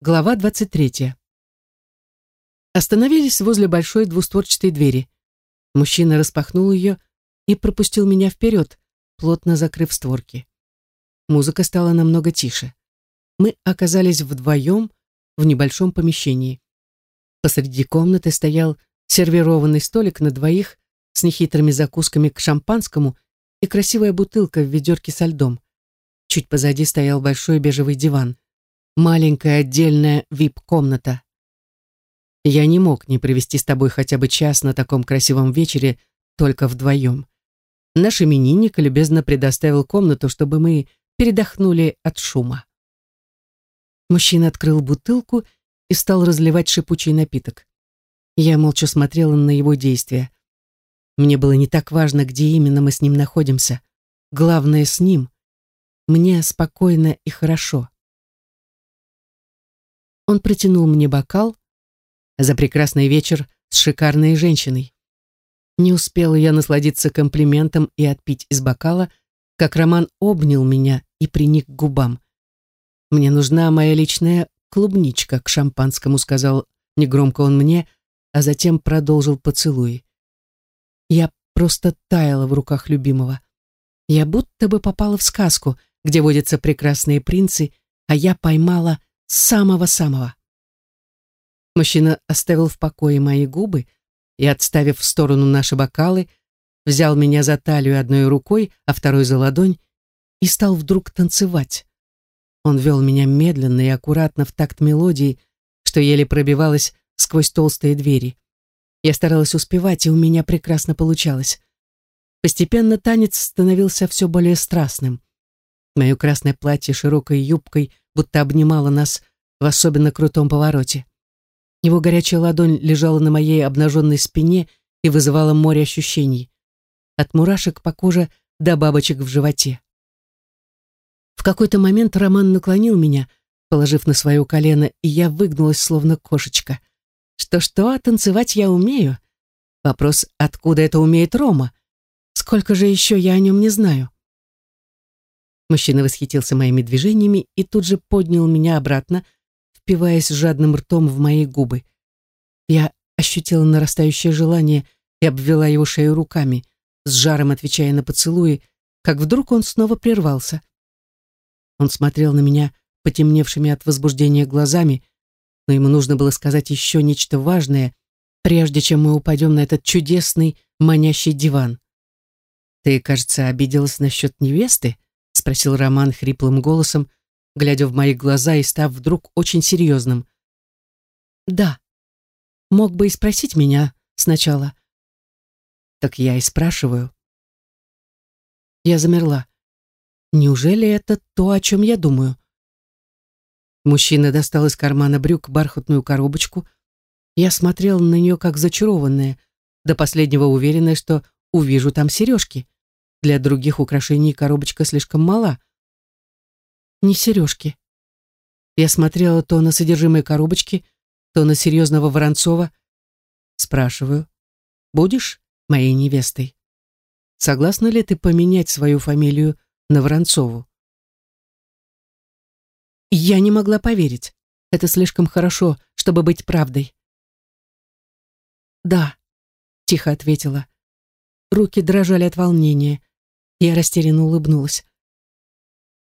Глава 23. Остановились возле большой двустворчатой двери. Мужчина распахнул ее и пропустил меня вперед, плотно закрыв створки. Музыка стала намного тише. Мы оказались вдвоем в небольшом помещении. Посреди комнаты стоял сервированный столик на двоих с нехитрыми закусками к шампанскому и красивая бутылка в ведерке со льдом. Чуть позади стоял большой бежевый диван маленькая отдельная вип-комната. Я не мог не провести с тобой хотя бы час на таком красивом вечере только вдвоем. Наш именинник любезно предоставил комнату, чтобы мы передохнули от шума. Мужчина открыл бутылку и стал разливать шипучий напиток. Я молча смотрела на его действия. Мне было не так важно, где именно мы с ним находимся. Главное, с ним. Мне спокойно и хорошо. Он протянул мне бокал за прекрасный вечер с шикарной женщиной. Не успела я насладиться комплиментом и отпить из бокала, как Роман обнял меня и приник к губам. «Мне нужна моя личная клубничка к шампанскому», сказал негромко он мне, а затем продолжил поцелуй. Я просто таяла в руках любимого. Я будто бы попала в сказку, где водятся прекрасные принцы, а я поймала Самого-самого. Мужчина оставил в покое мои губы и, отставив в сторону наши бокалы, взял меня за талию одной рукой, а второй за ладонь и стал вдруг танцевать. Он вел меня медленно и аккуратно в такт мелодии, что еле пробивалась сквозь толстые двери. Я старалась успевать, и у меня прекрасно получалось. Постепенно танец становился все более страстным. Мое красное платье широкой юбкой будто обнимало нас в особенно крутом повороте. Его горячая ладонь лежала на моей обнаженной спине и вызывала море ощущений. От мурашек по коже до бабочек в животе. В какой-то момент Роман наклонил меня, положив на свое колено, и я выгнулась, словно кошечка. Что-что, а танцевать я умею. Вопрос, откуда это умеет Рома? Сколько же еще я о нем не знаю? Мужчина восхитился моими движениями и тут же поднял меня обратно, впиваясь жадным ртом в мои губы. Я ощутила нарастающее желание и обвела его шею руками, с жаром отвечая на поцелуи, как вдруг он снова прервался. Он смотрел на меня потемневшими от возбуждения глазами, но ему нужно было сказать еще нечто важное, прежде чем мы упадем на этот чудесный, манящий диван. «Ты, кажется, обиделась насчет невесты?» Спросил Роман хриплым голосом, глядя в мои глаза и став вдруг очень серьезным. «Да. Мог бы и спросить меня сначала». «Так я и спрашиваю». Я замерла. Неужели это то, о чем я думаю? Мужчина достал из кармана брюк бархатную коробочку. Я смотрела на нее как зачарованная, до последнего уверенная, что увижу там сережки. Для других украшений коробочка слишком мала. Не сережки. Я смотрела то на содержимое коробочки, то на серьезного Воронцова. Спрашиваю, будешь моей невестой? Согласна ли ты поменять свою фамилию на Воронцову? Я не могла поверить. Это слишком хорошо, чтобы быть правдой. «Да», — тихо ответила. Руки дрожали от волнения. Я растерянно улыбнулась.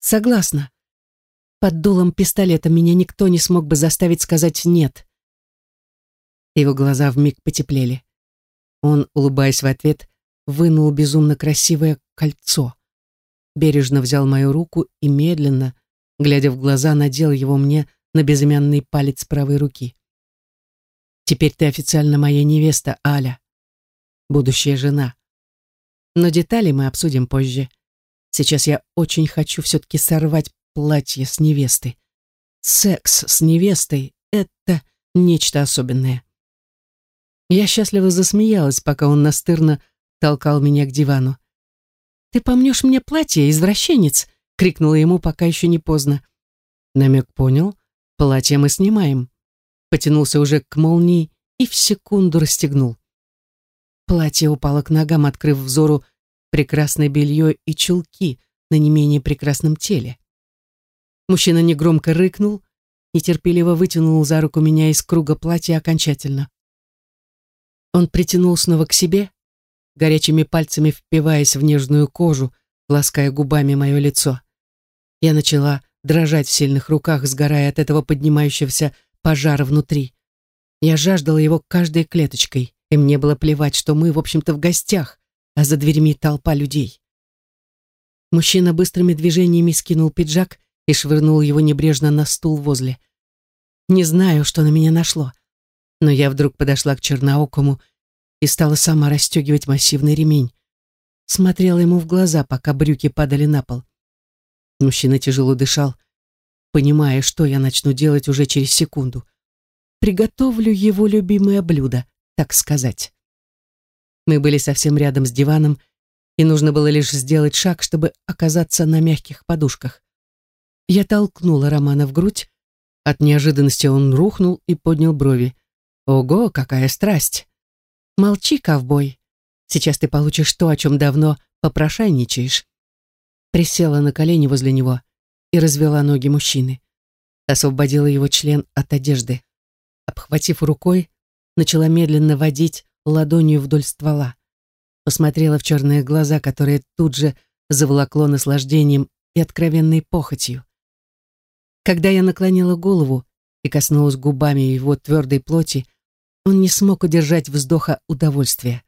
Согласна. Под дулом пистолета меня никто не смог бы заставить сказать «нет». Его глаза вмиг потеплели. Он, улыбаясь в ответ, вынул безумно красивое кольцо. Бережно взял мою руку и медленно, глядя в глаза, надел его мне на безымянный палец правой руки. «Теперь ты официально моя невеста, Аля, будущая жена. Но детали мы обсудим позже. Сейчас я очень хочу все-таки сорвать платье с невесты. Секс с невестой — это нечто особенное. Я счастливо засмеялась, пока он настырно толкал меня к дивану. «Ты помнешь мне платье, извращенец?» — крикнула ему, пока еще не поздно. Намек понял. Платье мы снимаем. Потянулся уже к молнии и в секунду расстегнул. Платье упало к ногам, открыв взору прекрасное белье и чулки на не менее прекрасном теле. Мужчина негромко рыкнул и терпеливо вытянул за руку меня из круга платья окончательно. Он притянул снова к себе, горячими пальцами впиваясь в нежную кожу, лаская губами мое лицо. Я начала дрожать в сильных руках, сгорая от этого поднимающегося пожара внутри. Я жаждала его каждой клеточкой, и мне было плевать, что мы, в общем-то, в гостях, а за дверьми толпа людей. Мужчина быстрыми движениями скинул пиджак и швырнул его небрежно на стул возле. Не знаю, что на меня нашло, но я вдруг подошла к черноокому и стала сама расстегивать массивный ремень. Смотрела ему в глаза, пока брюки падали на пол. Мужчина тяжело дышал, понимая, что я начну делать уже через секунду. Приготовлю его любимое блюдо, так сказать. Мы были совсем рядом с диваном, и нужно было лишь сделать шаг, чтобы оказаться на мягких подушках. Я толкнула Романа в грудь. От неожиданности он рухнул и поднял брови. «Ого, какая страсть!» «Молчи, ковбой. Сейчас ты получишь то, о чем давно попрошайничаешь». Присела на колени возле него и развела ноги мужчины. Освободила его член от одежды. Обхватив рукой, начала медленно водить ладонью вдоль ствола. Посмотрела в черные глаза, которые тут же заволокло наслаждением и откровенной похотью. Когда я наклонила голову и коснулась губами его твердой плоти, он не смог удержать вздоха удовольствия.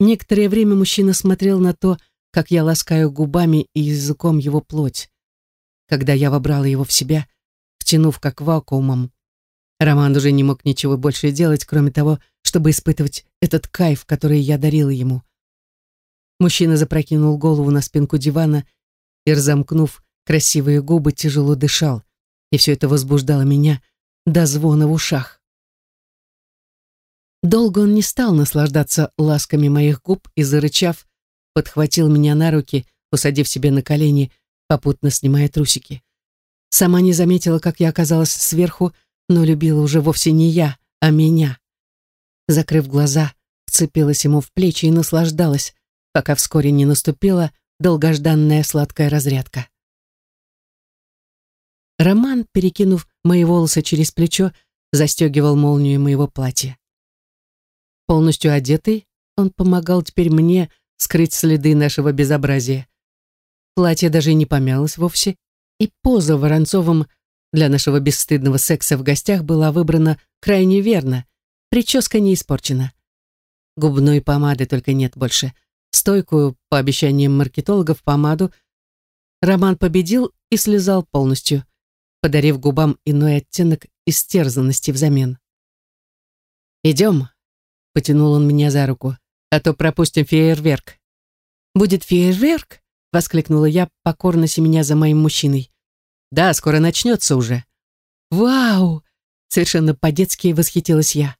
Некоторое время мужчина смотрел на то, как я ласкаю губами и языком его плоть. Когда я вобрала его в себя, втянув как вакуумом, Роман уже не мог ничего больше делать, кроме того, чтобы испытывать этот кайф, который я дарила ему. Мужчина запрокинул голову на спинку дивана и, разомкнув красивые губы, тяжело дышал, и все это возбуждало меня до звона в ушах. Долго он не стал наслаждаться ласками моих губ и, зарычав, подхватил меня на руки, усадив себе на колени, попутно снимая трусики. Сама не заметила, как я оказалась сверху, но любила уже вовсе не я, а меня. Закрыв глаза, вцепилась ему в плечи и наслаждалась, пока вскоре не наступила долгожданная сладкая разрядка. Роман, перекинув мои волосы через плечо, застегивал молнию моего платья. Полностью одетый, он помогал теперь мне скрыть следы нашего безобразия. Платье даже не помялось вовсе, и поза Воронцовым для нашего бесстыдного секса в гостях была выбрана крайне верно, прическа не испорчена. Губной помады только нет больше. Стойкую, по обещаниям маркетологов, помаду Роман победил и слезал полностью подарив губам иной оттенок истерзанности взамен. «Идем», — потянул он меня за руку, «а то пропустим фейерверк». «Будет фейерверк?» — воскликнула я, покорно семеня за моим мужчиной. «Да, скоро начнется уже». «Вау!» — совершенно по-детски восхитилась я.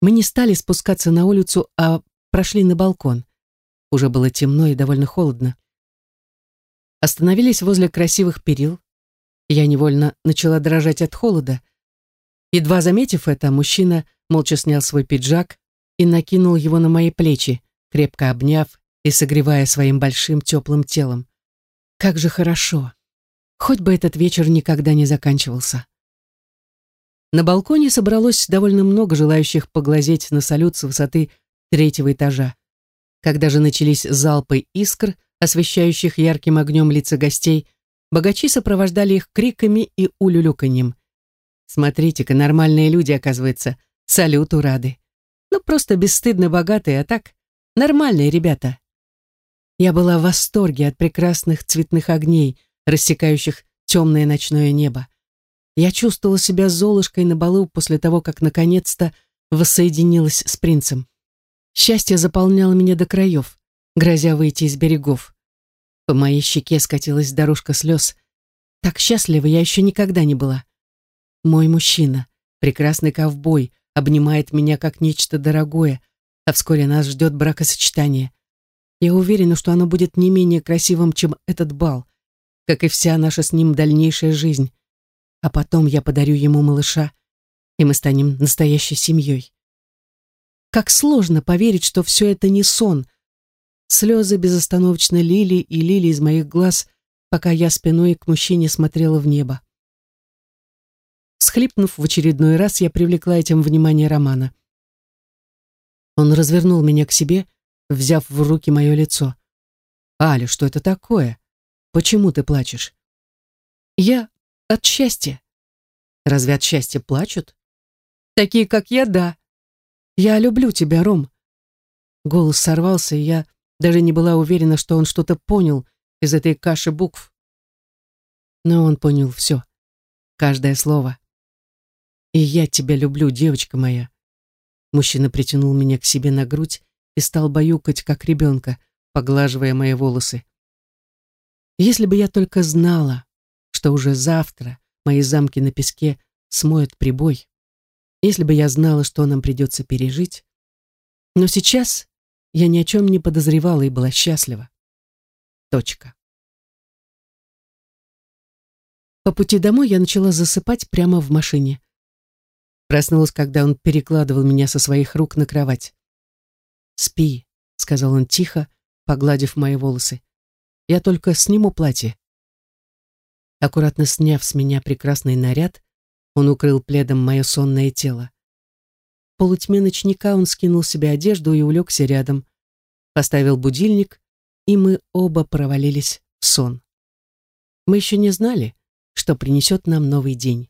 Мы не стали спускаться на улицу, а прошли на балкон. Уже было темно и довольно холодно. Остановились возле красивых перил, я невольно начала дрожать от холода. Едва заметив это, мужчина молча снял свой пиджак и накинул его на мои плечи, крепко обняв и согревая своим большим теплым телом. Как же хорошо. Хоть бы этот вечер никогда не заканчивался. На балконе собралось довольно много желающих поглазеть на салют с высоты третьего этажа. Когда же начались залпы искр, освещающих ярким огнем лица гостей, Богачи сопровождали их криками и улюлюканьем. Смотрите-ка, нормальные люди, оказывается, салюту рады. Ну, просто бесстыдно богатые, а так, нормальные ребята. Я была в восторге от прекрасных цветных огней, рассекающих темное ночное небо. Я чувствовала себя золушкой на балу после того, как наконец-то воссоединилась с принцем. Счастье заполняло меня до краев, грозя выйти из берегов. По моей щеке скатилась дорожка слез. Так счастлива я еще никогда не была. Мой мужчина, прекрасный ковбой, обнимает меня как нечто дорогое, а вскоре нас ждет бракосочетание. Я уверена, что оно будет не менее красивым, чем этот бал, как и вся наша с ним дальнейшая жизнь. А потом я подарю ему малыша, и мы станем настоящей семьей. Как сложно поверить, что все это не сон, Слезы безостановочно лили и лили из моих глаз, пока я спиной к мужчине смотрела в небо. Схлипнув в очередной раз, я привлекла этим внимание Романа. Он развернул меня к себе, взяв в руки мое лицо. «Аля, что это такое? Почему ты плачешь?» «Я от счастья». «Разве от счастья плачут?» «Такие, как я, да. Я люблю тебя, Ром». Голос сорвался, и я даже не была уверена, что он что-то понял из этой каши букв. Но он понял все, каждое слово. «И я тебя люблю, девочка моя». Мужчина притянул меня к себе на грудь и стал баюкать, как ребенка, поглаживая мои волосы. Если бы я только знала, что уже завтра мои замки на песке смоют прибой, если бы я знала, что нам придется пережить. Но сейчас я ни о чем не подозревала и была счастлива. Точка. По пути домой я начала засыпать прямо в машине. Проснулась, когда он перекладывал меня со своих рук на кровать. «Спи», — сказал он тихо, погладив мои волосы. «Я только сниму платье». Аккуратно сняв с меня прекрасный наряд, он укрыл пледом мое сонное тело. В полутьме ночника он скинул себе одежду и улегся рядом, поставил будильник, и мы оба провалились в сон. Мы еще не знали, что принесет нам новый день.